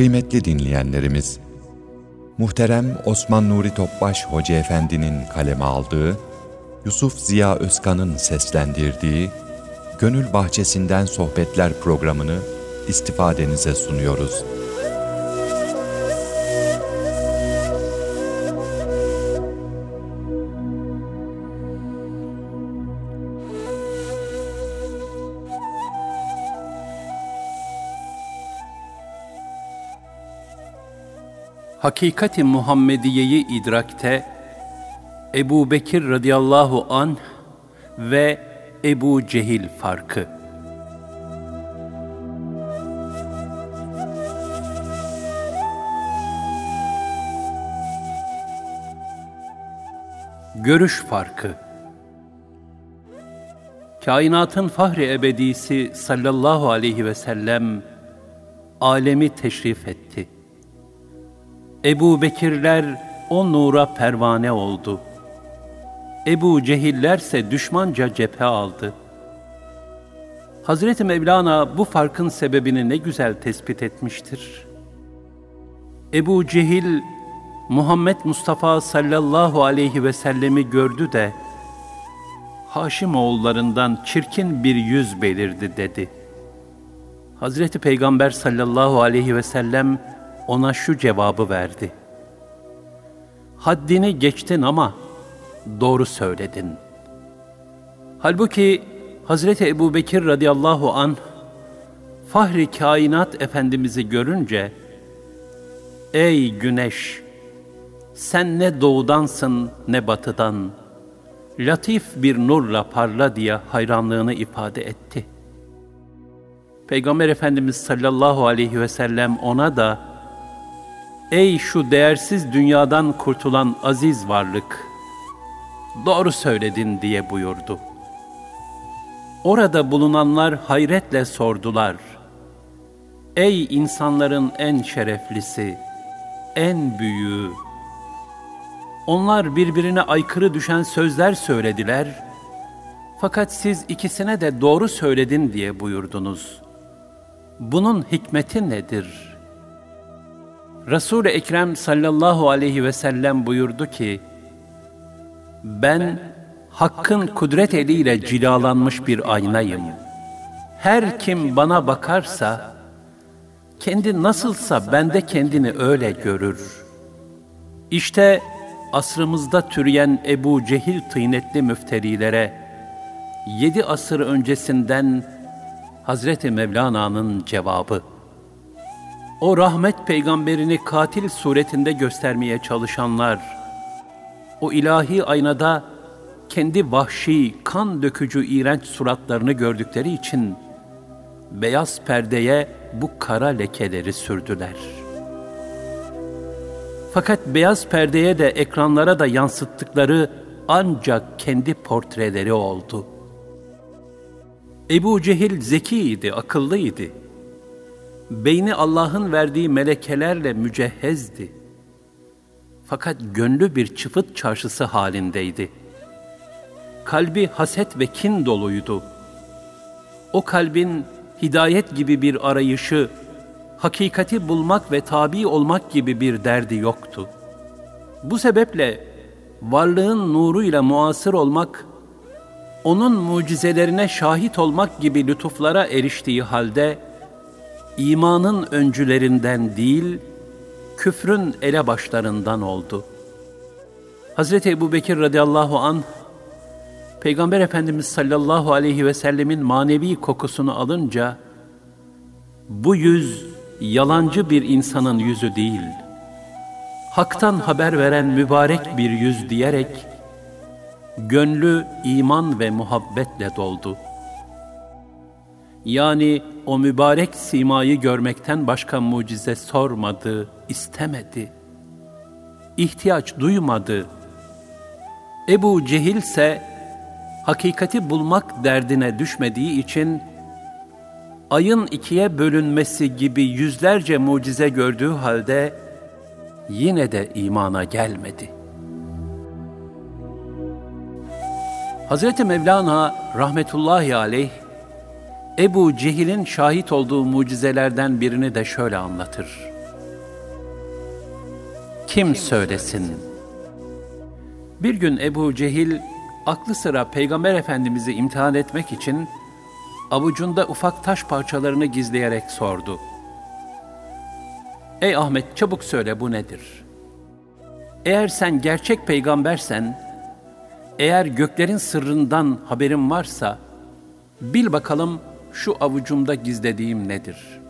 Kıymetli dinleyenlerimiz, muhterem Osman Nuri Topbaş Hoca Efendi'nin kaleme aldığı, Yusuf Ziya Özkan'ın seslendirdiği Gönül Bahçesinden Sohbetler programını istifadenize sunuyoruz. Hakikati Muhammediye'yi idrakte Ebu Bekir radıyallahu anh ve Ebu Cehil farkı. Görüş farkı Kainatın fahri ebedisi sallallahu aleyhi ve sellem alemi teşrif etti. Ebu Bekirler o nura pervane oldu. Ebu Cehillerse düşmanca cephe aldı. Hazreti Mevlana bu farkın sebebini ne güzel tespit etmiştir. Ebu Cehil, Muhammed Mustafa sallallahu aleyhi ve sellemi gördü de, Haşim oğullarından çirkin bir yüz belirdi dedi. Hazreti Peygamber sallallahu aleyhi ve sellem ona şu cevabı verdi. Haddini geçtin ama doğru söyledin. Halbuki Hazreti Ebu Bekir radıyallahu an Fahri Kainat Efendimiz'i görünce Ey güneş! Sen ne doğudansın ne batıdan. Latif bir nurla parla diye hayranlığını ifade etti. Peygamber Efendimiz sallallahu aleyhi ve sellem ona da Ey şu değersiz dünyadan kurtulan aziz varlık! Doğru söyledin diye buyurdu. Orada bulunanlar hayretle sordular. Ey insanların en şereflisi, en büyüğü! Onlar birbirine aykırı düşen sözler söylediler. Fakat siz ikisine de doğru söyledin diye buyurdunuz. Bunun hikmeti nedir?'' Resul-i Ekrem sallallahu aleyhi ve sellem buyurdu ki, ben Hakk'ın kudret eliyle cilalanmış bir aynayım. Her kim bana bakarsa, kendi nasılsa bende kendini öyle görür. İşte asrımızda türeyen Ebu Cehil tıynetli müfterilere, yedi asır öncesinden Hazreti Mevlana'nın cevabı o rahmet peygamberini katil suretinde göstermeye çalışanlar, o ilahi aynada kendi vahşi, kan dökücü iğrenç suratlarını gördükleri için beyaz perdeye bu kara lekeleri sürdüler. Fakat beyaz perdeye de ekranlara da yansıttıkları ancak kendi portreleri oldu. Ebu Cehil zekiydi, akıllıydı beyni Allah'ın verdiği melekelerle mücehhezdi. Fakat gönlü bir çıfıt çarşısı halindeydi. Kalbi haset ve kin doluydu. O kalbin hidayet gibi bir arayışı, hakikati bulmak ve tabi olmak gibi bir derdi yoktu. Bu sebeple varlığın nuruyla muasır olmak, onun mucizelerine şahit olmak gibi lütuflara eriştiği halde, imanın öncülerinden değil, küfrün elebaşlarından oldu. Hazreti Ebu Bekir radıyallahu an Peygamber Efendimiz sallallahu aleyhi ve sellemin manevi kokusunu alınca, bu yüz yalancı bir insanın yüzü değil, haktan haber veren mübarek bir yüz diyerek, gönlü iman ve muhabbetle doldu.'' Yani o mübarek simayı görmekten başka mucize sormadı, istemedi. İhtiyaç duymadı. Ebu Cehil ise hakikati bulmak derdine düşmediği için ayın ikiye bölünmesi gibi yüzlerce mucize gördüğü halde yine de imana gelmedi. Hz. Mevlana rahmetullahi aleyh Ebu Cehil'in şahit olduğu mucizelerden birini de şöyle anlatır. kim söylesin? Bir gün Ebu Cehil aklı sıra Peygamber Efendimiz'i imtihan etmek için avucunda ufak taş parçalarını gizleyerek sordu. Ey Ahmet çabuk söyle bu nedir? Eğer sen gerçek peygambersen, eğer göklerin sırrından haberin varsa, bil bakalım şu avucumda gizlediğim nedir?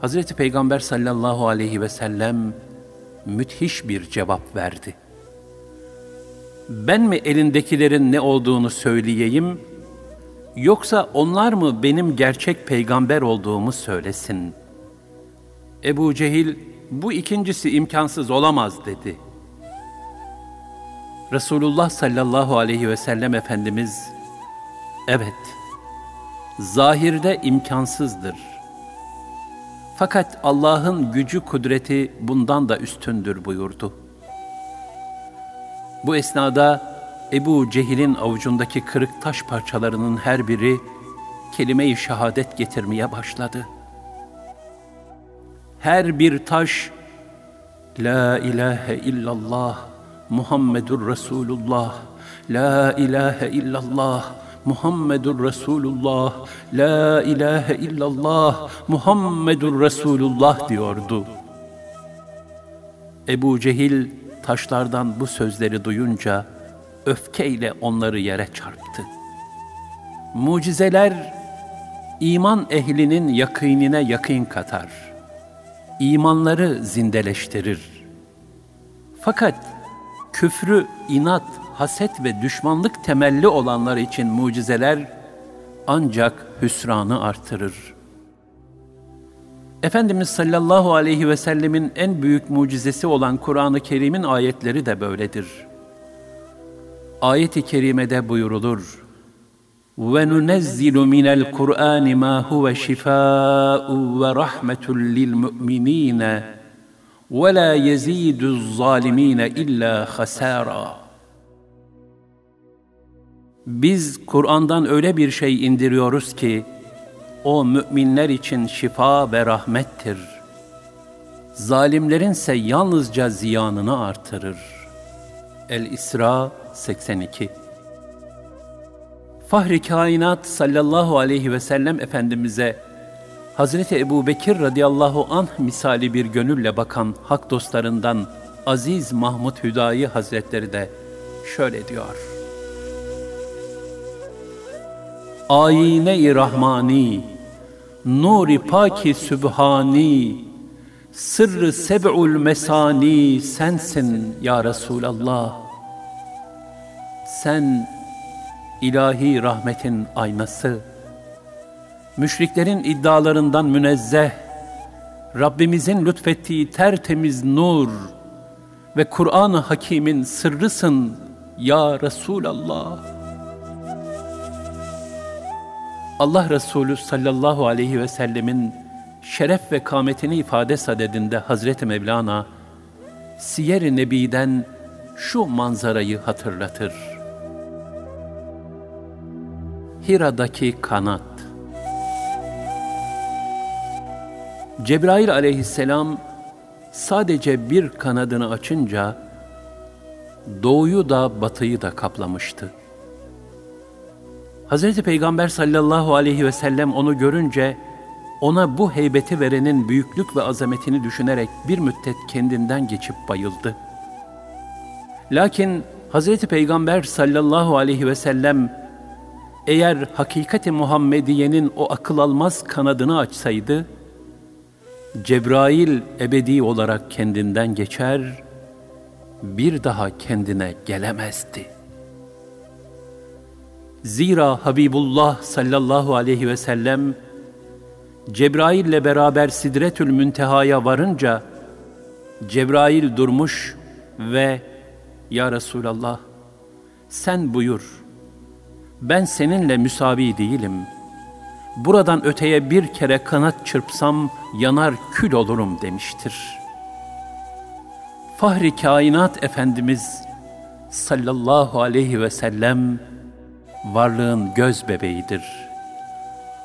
Hazreti Peygamber sallallahu aleyhi ve sellem müthiş bir cevap verdi. Ben mi elindekilerin ne olduğunu söyleyeyim, yoksa onlar mı benim gerçek peygamber olduğumu söylesin? Ebu Cehil, bu ikincisi imkansız olamaz dedi. Resulullah sallallahu aleyhi ve sellem Efendimiz, evet, zahirde imkansızdır. Fakat Allah'ın gücü kudreti bundan da üstündür buyurdu. Bu esnada Ebu Cehil'in avucundaki kırık taş parçalarının her biri kelime-i şehadet getirmeye başladı. Her bir taş La ilahe illallah Muhammedur Resulullah La ilahe illallah Muhammedur Resulullah, La ilahe illallah, Muhammedur Resulullah diyordu. Ebu Cehil taşlardan bu sözleri duyunca öfkeyle onları yere çarptı. Mucizeler iman ehlinin yakınine yakın katar. İmanları zindeleştirir. Fakat küfrü, inat, haset ve düşmanlık temelli olanlar için mucizeler ancak hüsranı artırır. Efendimiz sallallahu aleyhi ve sellemin en büyük mucizesi olan Kur'an-ı Kerim'in ayetleri de böyledir. Ayet-i kerimede buyurulur: Ve nunezzilu minel Kur'an ma huve şifaa'u ve rahmetun lil mu'minine ve la yezidu'z zalimin illa hasara.'' Biz Kur'an'dan öyle bir şey indiriyoruz ki, o müminler için şifa ve rahmettir. Zalimlerin ise yalnızca ziyanını artırır. El-İsra 82 Fahri kainat sallallahu aleyhi ve sellem Efendimiz'e Hazreti Ebu Bekir radıyallahu anh misali bir gönülle bakan hak dostlarından Aziz Mahmud Hüdayi Hazretleri de şöyle diyor. Ayine-i rahmani, nuri paki sübhani, sırrı seb'ul mesani sensin ya Resulallah. Sen ilahi rahmetin aynası, müşriklerin iddialarından münezzeh, Rabbimizin lütfettiği tertemiz nur ve Kur'an-ı Hakîm'in sırrısın ya Resulallah.'' Allah Resulü sallallahu aleyhi ve sellemin şeref ve kametini ifade sadedinde Hazreti Mevlana, Siyer-i Nebi'den şu manzarayı hatırlatır. Hira'daki kanat Cebrail aleyhisselam sadece bir kanadını açınca doğuyu da batıyı da kaplamıştı. Hz. Peygamber sallallahu aleyhi ve sellem onu görünce ona bu heybeti verenin büyüklük ve azametini düşünerek bir müddet kendinden geçip bayıldı. Lakin Hz. Peygamber sallallahu aleyhi ve sellem eğer hakikati Muhammediye'nin o akıl almaz kanadını açsaydı, Cebrail ebedi olarak kendinden geçer, bir daha kendine gelemezdi.'' Zira Habibullah sallallahu aleyhi ve sellem Cebrail ile beraber Sidretül Münteha'ya varınca Cebrail durmuş ve Ya Resulallah sen buyur ben seninle müsavi değilim. Buradan öteye bir kere kanat çırpsam yanar kül olurum demiştir. Fahri kainat Efendimiz sallallahu aleyhi ve sellem varlığın göz bebeğidir.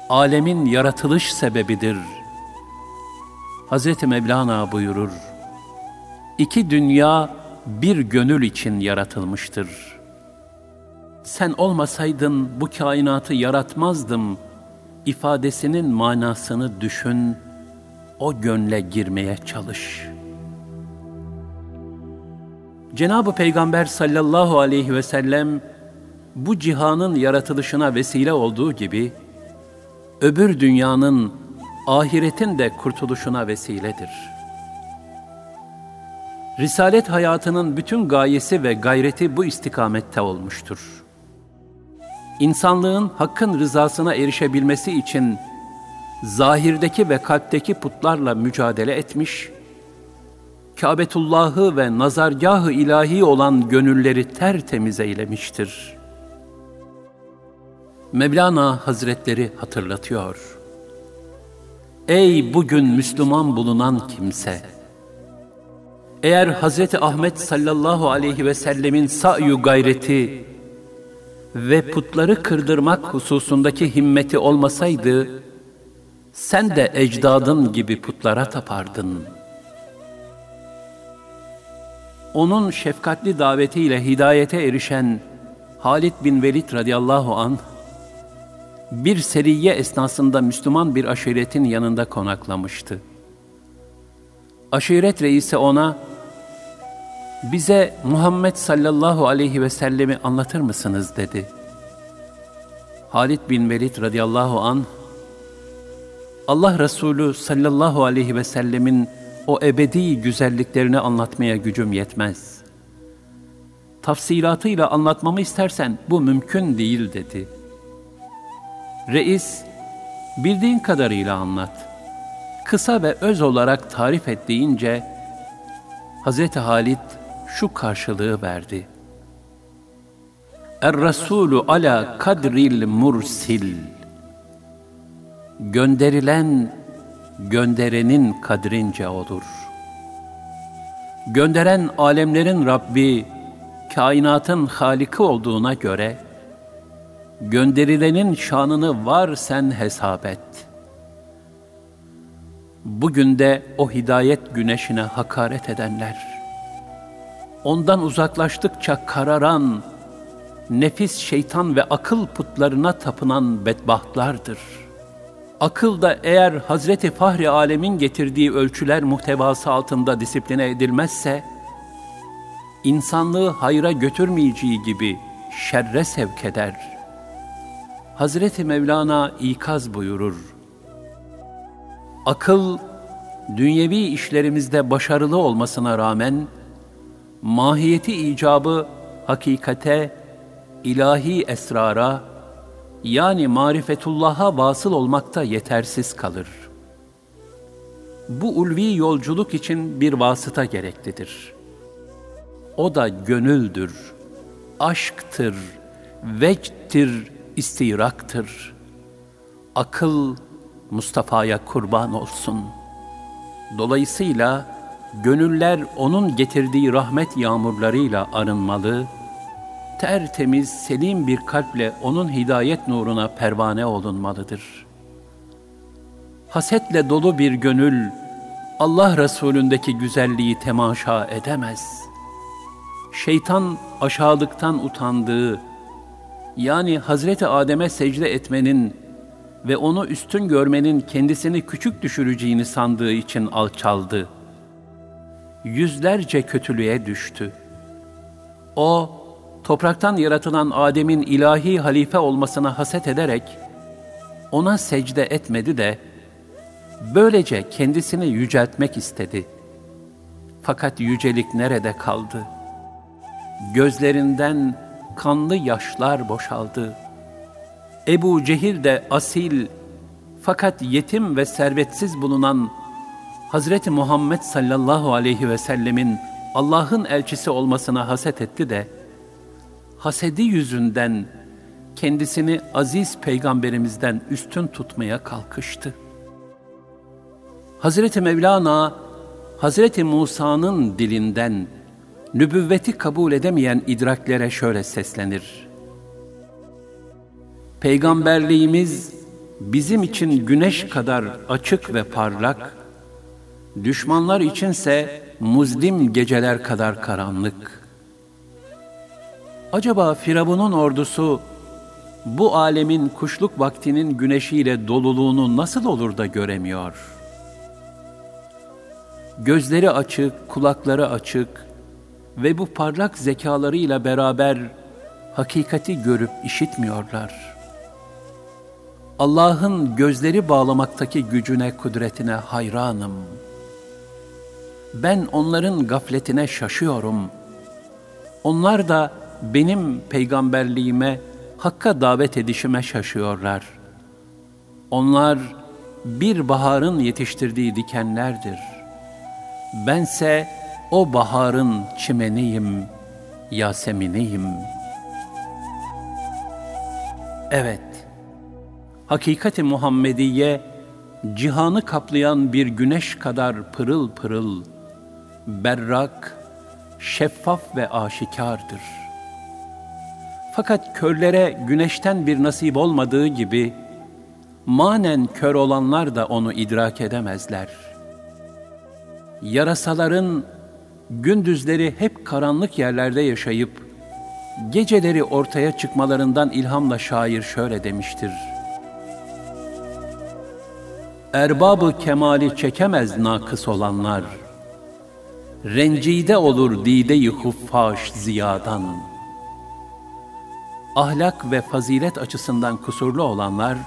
Alemin yaratılış sebebidir. Hz. Mevlana buyurur, İki dünya bir gönül için yaratılmıştır. Sen olmasaydın bu kainatı yaratmazdım ifadesinin manasını düşün, o gönle girmeye çalış. Cenab-ı Peygamber sallallahu aleyhi ve sellem bu cihanın yaratılışına vesile olduğu gibi, öbür dünyanın, ahiretin de kurtuluşuna vesiledir. Risalet hayatının bütün gayesi ve gayreti bu istikamette olmuştur. İnsanlığın hakkın rızasına erişebilmesi için zahirdeki ve kalpteki putlarla mücadele etmiş, Kâbetullah'ı ve nazargahı ilahi olan gönülleri tertemiz eylemiştir.'' Mevlana Hazretleri hatırlatıyor. Ey bugün Müslüman bulunan kimse! Eğer Hazreti Ahmet sallallahu aleyhi ve sellemin sa'yu gayreti ve putları kırdırmak hususundaki himmeti olmasaydı, sen de ecdadın gibi putlara tapardın. Onun şefkatli davetiyle hidayete erişen Halid bin Velid radıyallahu anh, bir seriye esnasında Müslüman bir aşiretin yanında konaklamıştı. Aşiret reisi ona, bize Muhammed sallallahu aleyhi ve sellemi anlatır mısınız dedi. Halid bin Velid radıyallahu an Allah Resulü sallallahu aleyhi ve sellemin o ebedi güzelliklerini anlatmaya gücüm yetmez. Tafsilatıyla anlatmamı istersen bu mümkün değil dedi.'' Reis, bildiğin kadarıyla anlat. Kısa ve öz olarak tarif et deyince, Hz. Halid şu karşılığı verdi. Er-Rasulü ala kadril mursil. Gönderilen, gönderenin kadrince olur. Gönderen alemlerin Rabbi, kainatın haliki olduğuna göre, gönderilenin şanını var sen hesap et. Bugün de o hidayet güneşine hakaret edenler, ondan uzaklaştıkça kararan, nefis şeytan ve akıl putlarına tapınan bedbahtlardır. Akıl da eğer Hazreti Fahri Alemin getirdiği ölçüler muhtevası altında disipline edilmezse, insanlığı hayra götürmeyeceği gibi şerre sevk eder.'' Hazreti Mevlana ikaz buyurur. Akıl, dünyevi işlerimizde başarılı olmasına rağmen, mahiyeti icabı hakikate, ilahi esrara, yani marifetullah'a vasıl olmakta yetersiz kalır. Bu ulvi yolculuk için bir vasıta gereklidir. O da gönüldür, aşktır, vecttir, istiraktır. Akıl Mustafa'ya kurban olsun. Dolayısıyla gönüller onun getirdiği rahmet yağmurlarıyla arınmalı, tertemiz, selim bir kalple onun hidayet nuruna pervane olunmalıdır. Hasetle dolu bir gönül, Allah Resulündeki güzelliği temaşa edemez. Şeytan aşağılıktan utandığı, yani Hazreti Adem'e secde etmenin ve onu üstün görmenin kendisini küçük düşüreceğini sandığı için alçaldı. Yüzlerce kötülüğe düştü. O, topraktan yaratılan Adem'in ilahi halife olmasına haset ederek, ona secde etmedi de, böylece kendisini yüceltmek istedi. Fakat yücelik nerede kaldı? Gözlerinden kanlı yaşlar boşaldı. Ebu Cehil de asil fakat yetim ve servetsiz bulunan Hazreti Muhammed sallallahu aleyhi ve sellemin Allah'ın elçisi olmasına haset etti de, hasedi yüzünden kendisini aziz peygamberimizden üstün tutmaya kalkıştı. Hazreti Mevlana, Hazreti Musa'nın dilinden nübüvveti kabul edemeyen idraklere şöyle seslenir. Peygamberliğimiz bizim için güneş kadar açık ve parlak, Düşmanlar içinse muzlim geceler kadar karanlık. Acaba Firavun'un ordusu bu alemin kuşluk vaktinin güneşiyle doluluğunu nasıl olur da göremiyor? Gözleri açık, kulakları açık ve bu parlak zekalarıyla beraber hakikati görüp işitmiyorlar. Allah'ın gözleri bağlamaktaki gücüne, kudretine hayranım. Ben onların gafletine şaşıyorum. Onlar da benim peygamberliğime, Hakka davet edişime şaşıyorlar. Onlar bir baharın yetiştirdiği dikenlerdir. Bense o baharın çimeniyim, yaseminiyim. Evet, hakikati Muhammediye, cihanı kaplayan bir güneş kadar pırıl pırıl, berrak, şeffaf ve aşikardır.'' Fakat körlere güneşten bir nasip olmadığı gibi, manen kör olanlar da onu idrak edemezler. Yarasaların gündüzleri hep karanlık yerlerde yaşayıp, geceleri ortaya çıkmalarından ilhamla şair şöyle demiştir. Erbabı kemali çekemez nakıs olanlar, rencide olur dide-i huffaş ziyadan.'' ahlak ve fazilet açısından kusurlu olanlar,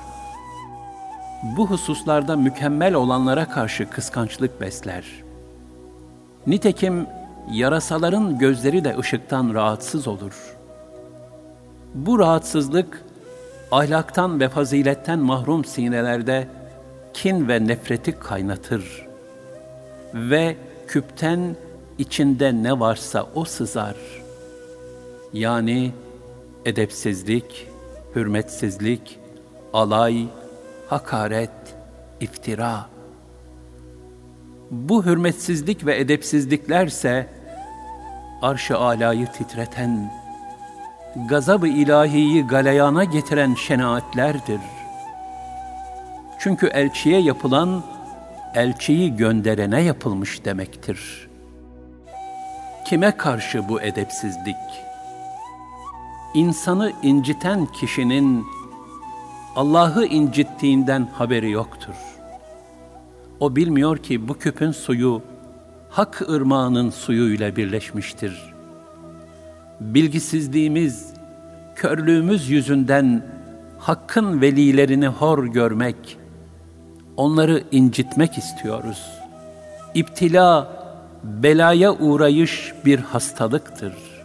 bu hususlarda mükemmel olanlara karşı kıskançlık besler. Nitekim yarasaların gözleri de ışıktan rahatsız olur. Bu rahatsızlık, ahlaktan ve faziletten mahrum sinelerde kin ve nefreti kaynatır. Ve küpten içinde ne varsa o sızar. Yani, edepsizlik, hürmetsizlik, alay, hakaret, iftira. Bu hürmetsizlik ve edepsizliklerse arş-ı alayı titreten, gazab-ı ilahiyi galeyana getiren şenaatlerdir. Çünkü elçiye yapılan, elçiyi gönderene yapılmış demektir. Kime karşı bu edepsizlik? insanı inciten kişinin Allah'ı incittiğinden haberi yoktur. O bilmiyor ki bu küpün suyu hak ırmağının suyuyla birleşmiştir. Bilgisizliğimiz, körlüğümüz yüzünden hakkın velilerini hor görmek, onları incitmek istiyoruz. İptila, belaya uğrayış bir hastalıktır.''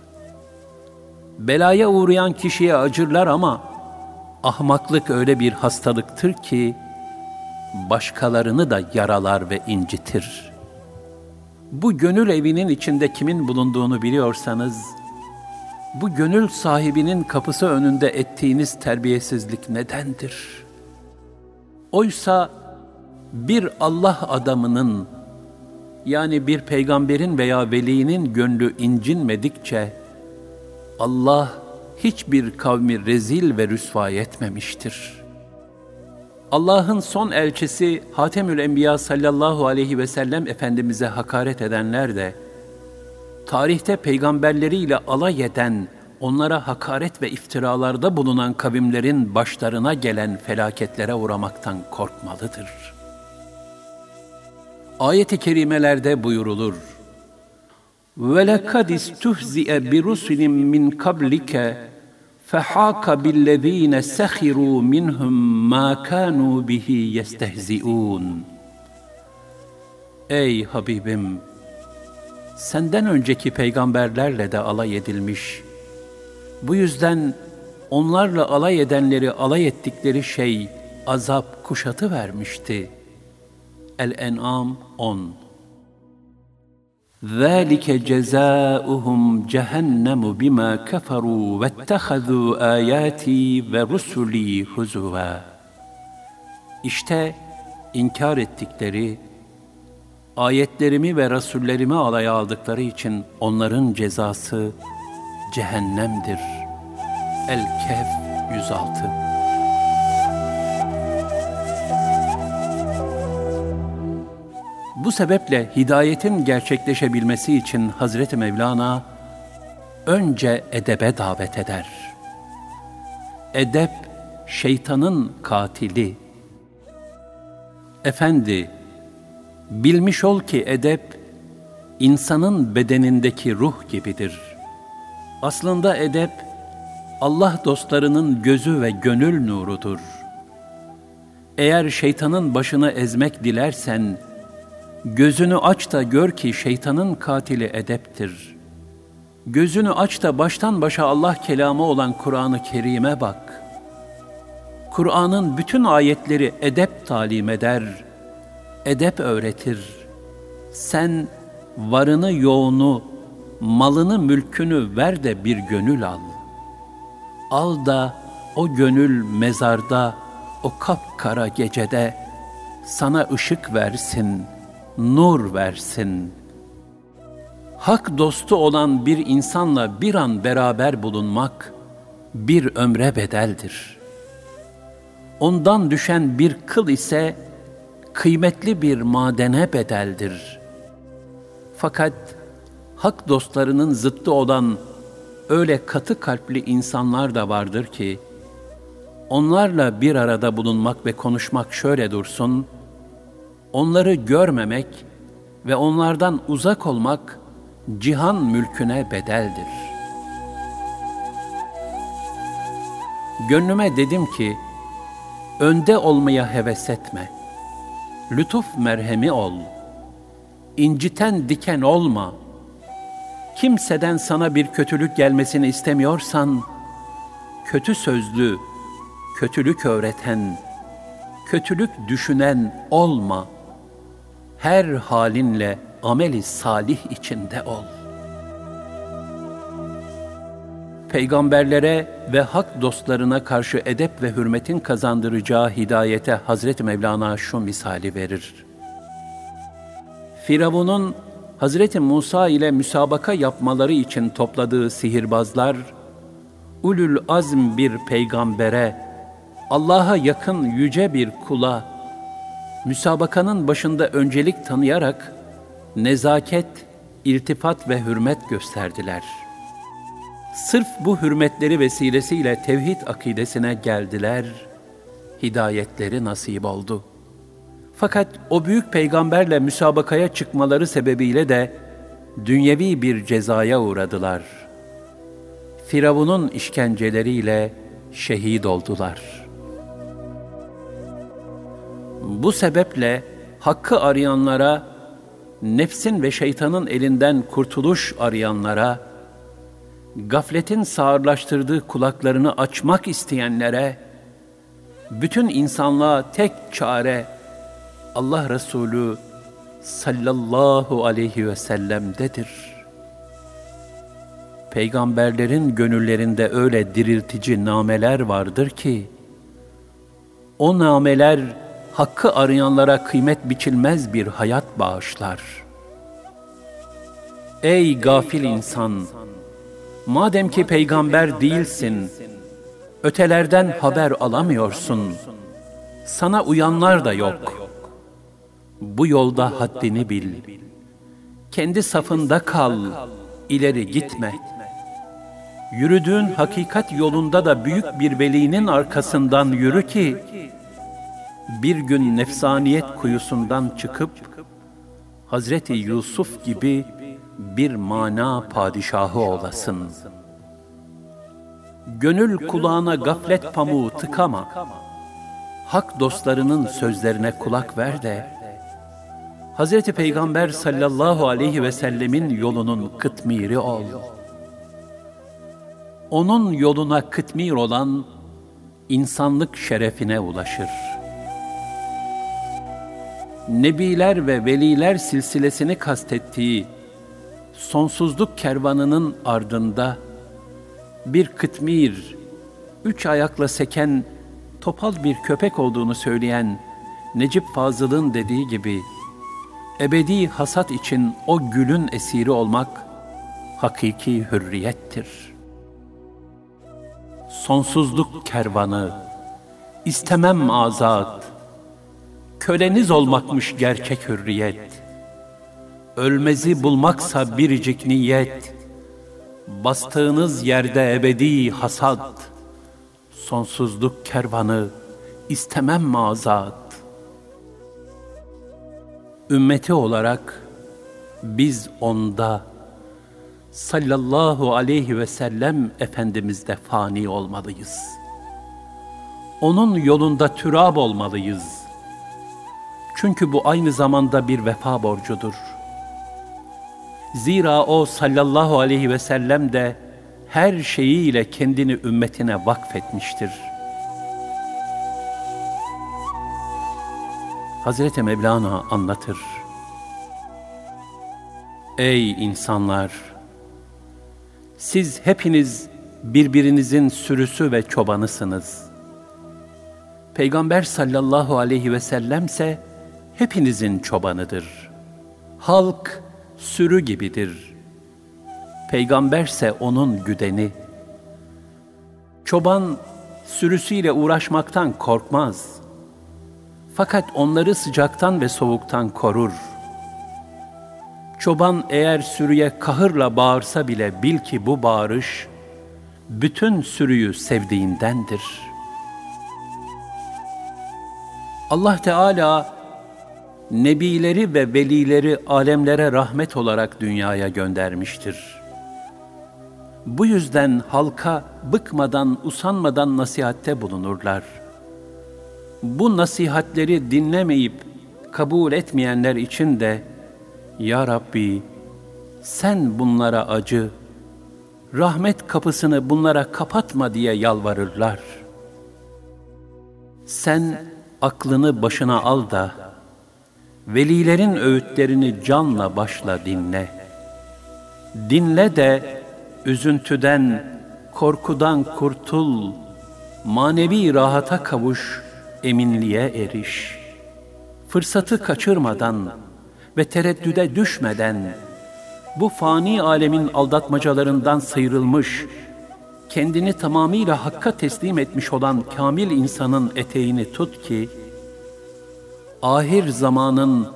Belaya uğrayan kişiye acırlar ama ahmaklık öyle bir hastalıktır ki başkalarını da yaralar ve incitir. Bu gönül evinin içinde kimin bulunduğunu biliyorsanız, bu gönül sahibinin kapısı önünde ettiğiniz terbiyesizlik nedendir? Oysa bir Allah adamının yani bir peygamberin veya velinin gönlü incinmedikçe Allah hiçbir kavmi rezil ve rüsvay etmemiştir. Allah'ın son elçisi Hatemül Enbiya sallallahu aleyhi ve sellem Efendimiz'e hakaret edenler de, tarihte peygamberleriyle alay eden, onlara hakaret ve iftiralarda bulunan kavimlerin başlarına gelen felaketlere uğramaktan korkmalıdır. Ayet-i kerimelerde buyurulur, وَلَقَدْ اسْتُهْزِئَ بِرُسُلٍ مِّنْ قَبْلِكَ فَحَاكَ بِالَّذ۪ينَ سَخِرُوا مِنْهُمْ مَا كَانُوا بِهِ يَسْتَهْزِئُونَ Ey Habibim! Senden önceki peygamberlerle de alay edilmiş. Bu yüzden onlarla alay edenleri alay ettikleri şey azap kuşatı vermişti. El-En'am 10 ذلك جزاؤهم جهنم بما كفروا واتخذوا آياتي ورسلي هزوا İşte inkar ettikleri, ayetlerimi ve rasullerimi alaya aldıkları için onların cezası cehennemdir. El-Kehf 106 Bu sebeple hidayetin gerçekleşebilmesi için Hazreti Mevlana önce edebe davet eder. Edep şeytanın katili. Efendi, bilmiş ol ki edep insanın bedenindeki ruh gibidir. Aslında edep Allah dostlarının gözü ve gönül nurudur. Eğer şeytanın başını ezmek dilersen, gözünü aç da gör ki şeytanın katili edeptir. Gözünü aç da baştan başa Allah kelamı olan Kur'an-ı Kerim'e bak. Kur'an'ın bütün ayetleri edep talim eder, edep öğretir. Sen varını yoğunu, malını mülkünü ver de bir gönül al. Al da o gönül mezarda, o kapkara gecede sana ışık versin, nur versin. Hak dostu olan bir insanla bir an beraber bulunmak bir ömre bedeldir. Ondan düşen bir kıl ise kıymetli bir madene bedeldir. Fakat hak dostlarının zıttı olan öyle katı kalpli insanlar da vardır ki, onlarla bir arada bulunmak ve konuşmak şöyle dursun, onları görmemek ve onlardan uzak olmak cihan mülküne bedeldir. Gönlüme dedim ki, önde olmaya heves etme. Lütuf merhemi ol. inciten diken olma. Kimseden sana bir kötülük gelmesini istemiyorsan, kötü sözlü, kötülük öğreten, kötülük düşünen olma. Her halinle ameli salih içinde ol. Peygamberlere ve hak dostlarına karşı edep ve hürmetin kazandıracağı hidayete Hazreti Mevlana şu misali verir. Firavun'un Hazreti Musa ile müsabaka yapmaları için topladığı sihirbazlar, ulul azm bir peygambere, Allah'a yakın yüce bir kula, müsabakanın başında öncelik tanıyarak nezaket, iltifat ve hürmet gösterdiler. Sırf bu hürmetleri vesilesiyle tevhid akidesine geldiler, hidayetleri nasip oldu. Fakat o büyük peygamberle müsabakaya çıkmaları sebebiyle de dünyevi bir cezaya uğradılar. Firavun'un işkenceleriyle şehit oldular.'' Bu sebeple hakkı arayanlara, nefsin ve şeytanın elinden kurtuluş arayanlara, gafletin sağırlaştırdığı kulaklarını açmak isteyenlere, bütün insanlığa tek çare Allah Resulü sallallahu aleyhi ve sellem'dedir. Peygamberlerin gönüllerinde öyle diriltici nameler vardır ki, o nameler hakkı arayanlara kıymet biçilmez bir hayat bağışlar. Ey gafil insan! Madem ki peygamber değilsin, ötelerden haber alamıyorsun, sana uyanlar da yok. Bu yolda haddini bil. Kendi safında kal, ileri gitme. Yürüdüğün hakikat yolunda da büyük bir velinin arkasından yürü ki, bir gün nefsaniyet kuyusundan çıkıp Hazreti Yusuf gibi bir mana padişahı olasın. Gönül kulağına gaflet pamuğu tıkama. Hak dostlarının sözlerine kulak ver de Hazreti Peygamber sallallahu aleyhi ve sellemin yolunun kıtmiri ol. Onun yoluna kıtmir olan insanlık şerefine ulaşır.'' Nebiler ve veliler silsilesini kastettiği sonsuzluk kervanının ardında bir kıtmir, üç ayakla seken topal bir köpek olduğunu söyleyen Necip Fazıl'ın dediği gibi ebedi hasat için o gülün esiri olmak hakiki hürriyettir. Sonsuzluk kervanı, istemem azat, köleniz olmakmış gerçek hürriyet. ölmezi bulmaksa biricik niyet, bastığınız yerde ebedi hasad, sonsuzluk kervanı istemem mazat. Ümmeti olarak biz onda sallallahu aleyhi ve sellem Efendimiz'de fani olmalıyız. Onun yolunda türab olmalıyız. Çünkü bu aynı zamanda bir vefa borcudur. Zira o sallallahu aleyhi ve sellem de her şeyiyle kendini ümmetine vakfetmiştir. Hazreti Mevlana anlatır. Ey insanlar! Siz hepiniz birbirinizin sürüsü ve çobanısınız. Peygamber sallallahu aleyhi ve sellemse hepinizin çobanıdır. Halk sürü gibidir. Peygamberse onun güdeni. Çoban sürüsüyle uğraşmaktan korkmaz. Fakat onları sıcaktan ve soğuktan korur.'' Çoban eğer sürüye kahırla bağırsa bile bil ki bu bağırış bütün sürüyü sevdiğindendir. Allah Teala nebileri ve velileri alemlere rahmet olarak dünyaya göndermiştir. Bu yüzden halka bıkmadan, usanmadan nasihatte bulunurlar. Bu nasihatleri dinlemeyip kabul etmeyenler için de ya Rabbi, sen bunlara acı, rahmet kapısını bunlara kapatma diye yalvarırlar. Sen aklını başına al da, velilerin öğütlerini canla başla dinle. Dinle de üzüntüden, korkudan kurtul, manevi rahata kavuş, eminliğe eriş. Fırsatı kaçırmadan, ve tereddüde düşmeden bu fani alemin aldatmacalarından sıyrılmış, kendini tamamıyla hakka teslim etmiş olan kamil insanın eteğini tut ki, ahir zamanın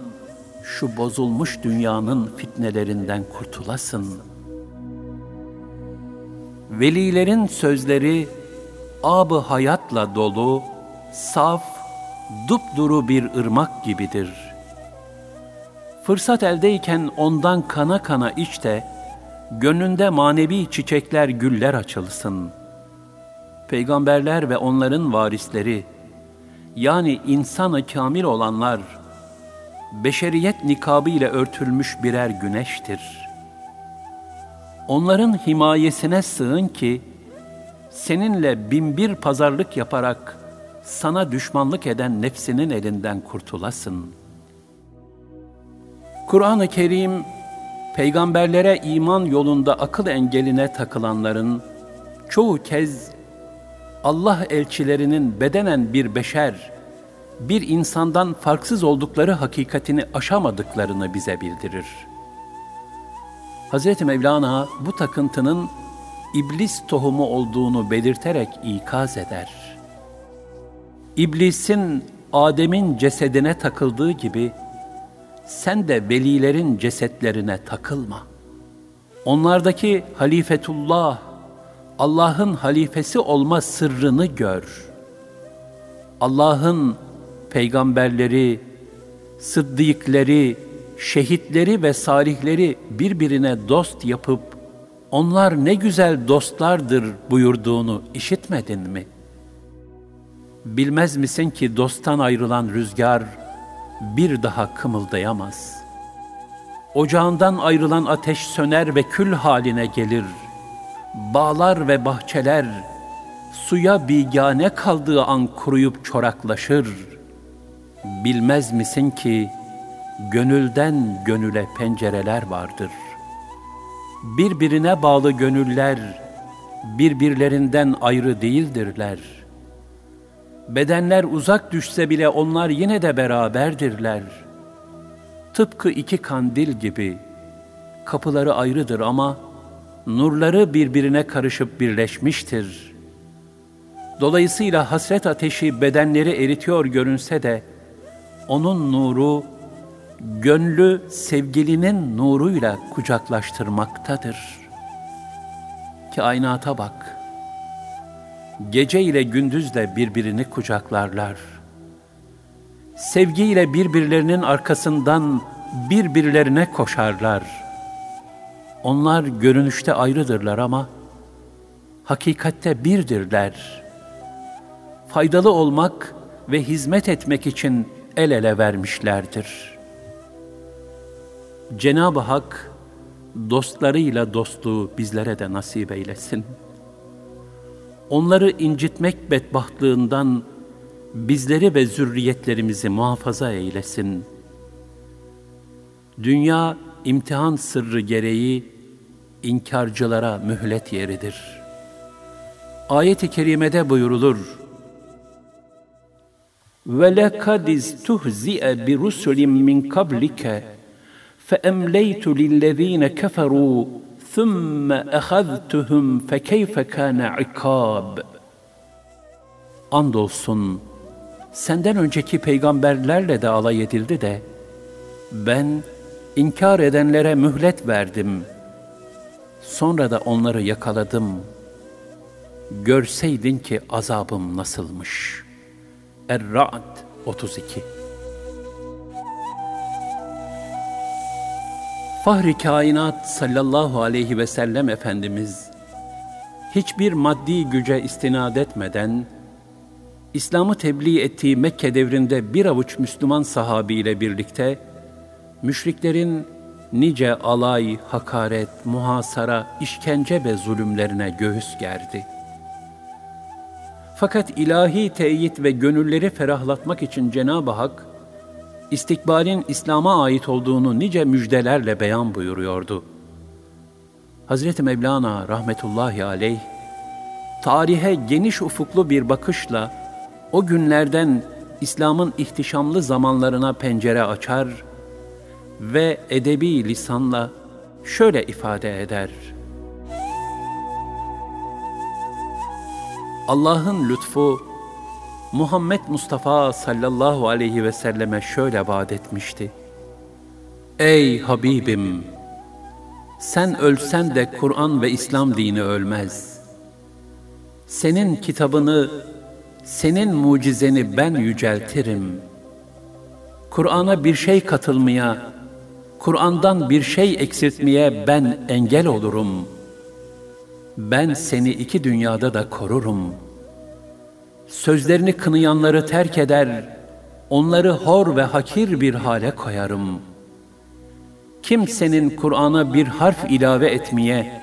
şu bozulmuş dünyanın fitnelerinden kurtulasın. Velilerin sözleri abı hayatla dolu, saf, dupduru bir ırmak gibidir.'' Fırsat eldeyken ondan kana kana iç de, gönlünde manevi çiçekler, güller açılsın. Peygamberler ve onların varisleri, yani insanı kamil olanlar, beşeriyet nikabı ile örtülmüş birer güneştir. Onların himayesine sığın ki, seninle binbir pazarlık yaparak sana düşmanlık eden nefsinin elinden kurtulasın.'' Kur'an-ı Kerim, peygamberlere iman yolunda akıl engeline takılanların çoğu kez Allah elçilerinin bedenen bir beşer, bir insandan farksız oldukları hakikatini aşamadıklarını bize bildirir. Hz. Mevlana bu takıntının iblis tohumu olduğunu belirterek ikaz eder. İblisin Adem'in cesedine takıldığı gibi, sen de velilerin cesetlerine takılma. Onlardaki halifetullah, Allah'ın halifesi olma sırrını gör. Allah'ın peygamberleri, sıddıkleri, şehitleri ve salihleri birbirine dost yapıp, onlar ne güzel dostlardır buyurduğunu işitmedin mi? Bilmez misin ki dosttan ayrılan rüzgar, bir daha kımıldayamaz. Ocağından ayrılan ateş söner ve kül haline gelir. Bağlar ve bahçeler suya bigane kaldığı an kuruyup çoraklaşır. Bilmez misin ki gönülden gönüle pencereler vardır. Birbirine bağlı gönüller birbirlerinden ayrı değildirler.'' Bedenler uzak düşse bile onlar yine de beraberdirler. Tıpkı iki kandil gibi. Kapıları ayrıdır ama nurları birbirine karışıp birleşmiştir. Dolayısıyla hasret ateşi bedenleri eritiyor görünse de, onun nuru gönlü sevgilinin nuruyla kucaklaştırmaktadır. Kainata bak. Gece ile gündüzle birbirini kucaklarlar. Sevgiyle birbirlerinin arkasından birbirlerine koşarlar. Onlar görünüşte ayrıdırlar ama hakikatte birdirler. Faydalı olmak ve hizmet etmek için el ele vermişlerdir. Cenab-ı Hak dostlarıyla dostluğu bizlere de nasip eylesin. Onları incitmek bedbahtlığından bizleri ve zürriyetlerimizi muhafaza eylesin. Dünya imtihan sırrı gereği inkarcılara mühlet yeridir. Ayet-i kerimede buyurulur. Ve lekad istuhzi'e bi rusulin min kablike fe emleytu lillezine keferu thumme ehaztuhum fe keyfe kana ikab. Andolsun senden önceki peygamberlerle de alay edildi de ben inkar edenlere mühlet verdim.'' Sonra da onları yakaladım. Görseydin ki azabım nasılmış. Er-Ra'd 32 Fahri kainat sallallahu aleyhi ve sellem Efendimiz hiçbir maddi güce istinad etmeden İslam'ı tebliğ ettiği Mekke devrinde bir avuç Müslüman sahabiyle birlikte müşriklerin nice alay, hakaret, muhasara, işkence ve zulümlerine göğüs gerdi. Fakat ilahi teyit ve gönülleri ferahlatmak için Cenab-ı Hak, istikbalin İslam'a ait olduğunu nice müjdelerle beyan buyuruyordu. Hazreti Mevlana rahmetullahi aleyh, tarihe geniş ufuklu bir bakışla o günlerden İslam'ın ihtişamlı zamanlarına pencere açar ve edebi lisanla şöyle ifade eder. Allah'ın lütfu Muhammed Mustafa sallallahu aleyhi ve selleme şöyle vaat etmişti. Ey Habibim! Sen ölsen de Kur'an ve İslam dini ölmez. Senin kitabını, senin mucizeni ben yüceltirim. Kur'an'a bir şey katılmaya, Kur'an'dan bir şey eksiltmeye ben engel olurum. Ben seni iki dünyada da korurum. Sözlerini kınayanları terk eder, onları hor ve hakir bir hale koyarım. Kimsenin Kur'an'a bir harf ilave etmeye,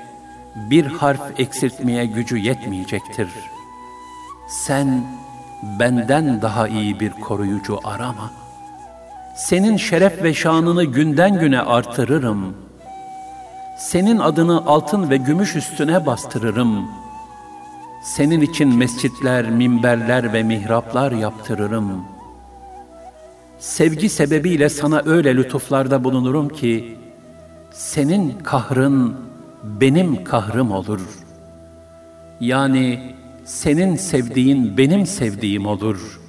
bir harf eksiltmeye gücü yetmeyecektir. Sen benden daha iyi bir koruyucu arama.'' Senin şeref ve şanını günden güne artırırım. Senin adını altın ve gümüş üstüne bastırırım. Senin için mescitler, minberler ve mihraplar yaptırırım. Sevgi sebebiyle sana öyle lütuflarda bulunurum ki, senin kahrın benim kahrım olur. Yani senin sevdiğin benim sevdiğim olur.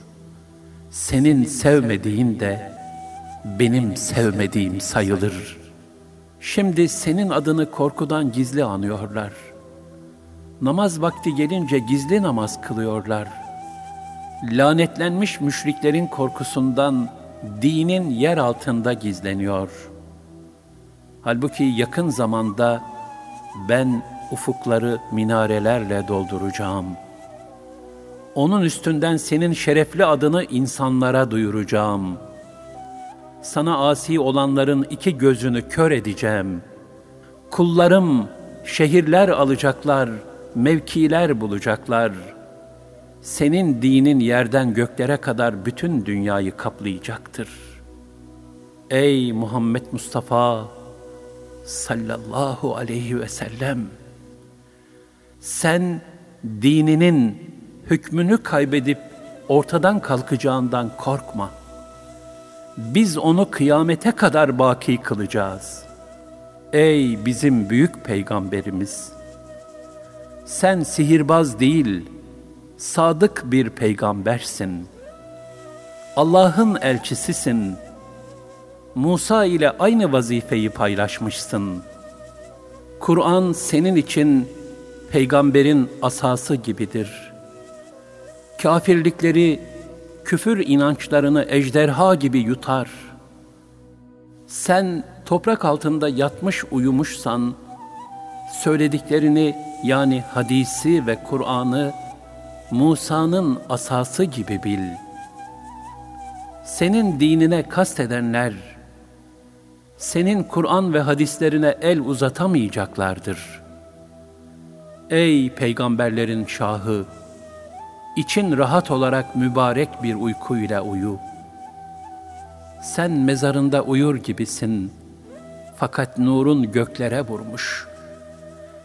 Senin sevmediğin de benim sevmediğim sayılır. Şimdi senin adını korkudan gizli anıyorlar. Namaz vakti gelince gizli namaz kılıyorlar. Lanetlenmiş müşriklerin korkusundan dinin yer altında gizleniyor. Halbuki yakın zamanda ben ufukları minarelerle dolduracağım. Onun üstünden senin şerefli adını insanlara duyuracağım.'' Sana asi olanların iki gözünü kör edeceğim. Kullarım şehirler alacaklar, mevkiler bulacaklar. Senin dinin yerden göklere kadar bütün dünyayı kaplayacaktır. Ey Muhammed Mustafa sallallahu aleyhi ve sellem sen dininin hükmünü kaybedip ortadan kalkacağından korkma.'' Biz onu kıyamete kadar baki kılacağız. Ey bizim büyük peygamberimiz! Sen sihirbaz değil, sadık bir peygambersin. Allah'ın elçisisin. Musa ile aynı vazifeyi paylaşmışsın. Kur'an senin için peygamberin asası gibidir. Kafirlikleri, küfür inançlarını ejderha gibi yutar. Sen toprak altında yatmış uyumuşsan, söylediklerini yani hadisi ve Kur'an'ı Musa'nın asası gibi bil. Senin dinine kastedenler, senin Kur'an ve hadislerine el uzatamayacaklardır. Ey peygamberlerin şahı! İçin rahat olarak mübarek bir uykuyla uyu. Sen mezarında uyur gibisin, fakat nurun göklere vurmuş.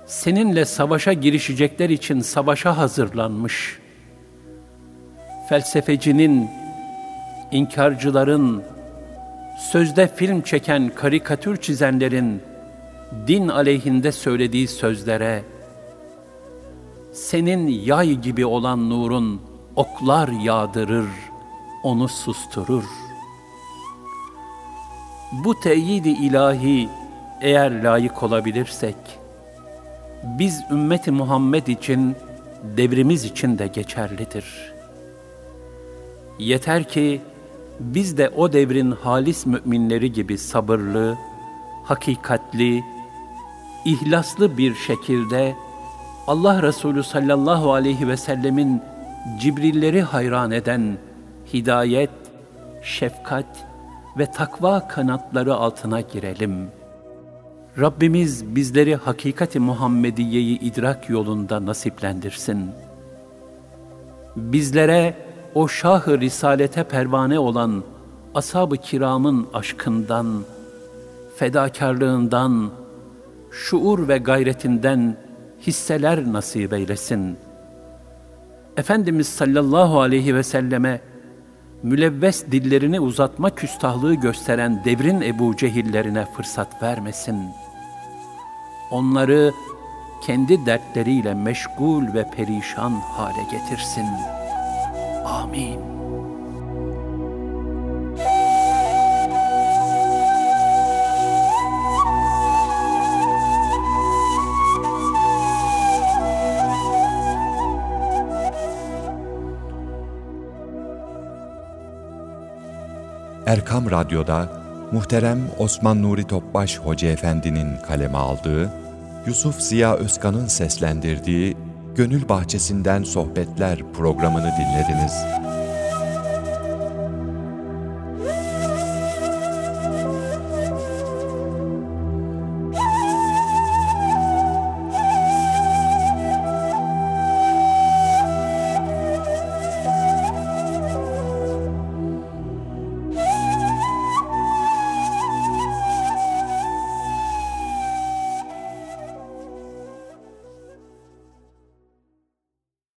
Seninle savaşa girişecekler için savaşa hazırlanmış. Felsefecinin, inkarcıların, sözde film çeken karikatür çizenlerin din aleyhinde söylediği sözlere, senin yay gibi olan nurun oklar yağdırır, onu susturur. Bu teyidi ilahi eğer layık olabilirsek, biz ümmeti Muhammed için, devrimiz için de geçerlidir. Yeter ki biz de o devrin halis müminleri gibi sabırlı, hakikatli, ihlaslı bir şekilde Allah Resulü sallallahu aleyhi ve sellemin Cibrilleri hayran eden hidayet, şefkat ve takva kanatları altına girelim. Rabbimiz bizleri hakikati Muhammediye'yi idrak yolunda nasiplendirsin. Bizlere o şah-ı risalete pervane olan ashab-ı kiramın aşkından, fedakarlığından, şuur ve gayretinden hisseler nasip eylesin. Efendimiz sallallahu aleyhi ve selleme mülevves dillerini uzatma küstahlığı gösteren devrin Ebu Cehillerine fırsat vermesin. Onları kendi dertleriyle meşgul ve perişan hale getirsin. Amin. Erkam Radyo'da muhterem Osman Nuri Topbaş Hoca Efendi'nin kaleme aldığı, Yusuf Ziya Özkan'ın seslendirdiği Gönül Bahçesinden Sohbetler programını dinlediniz.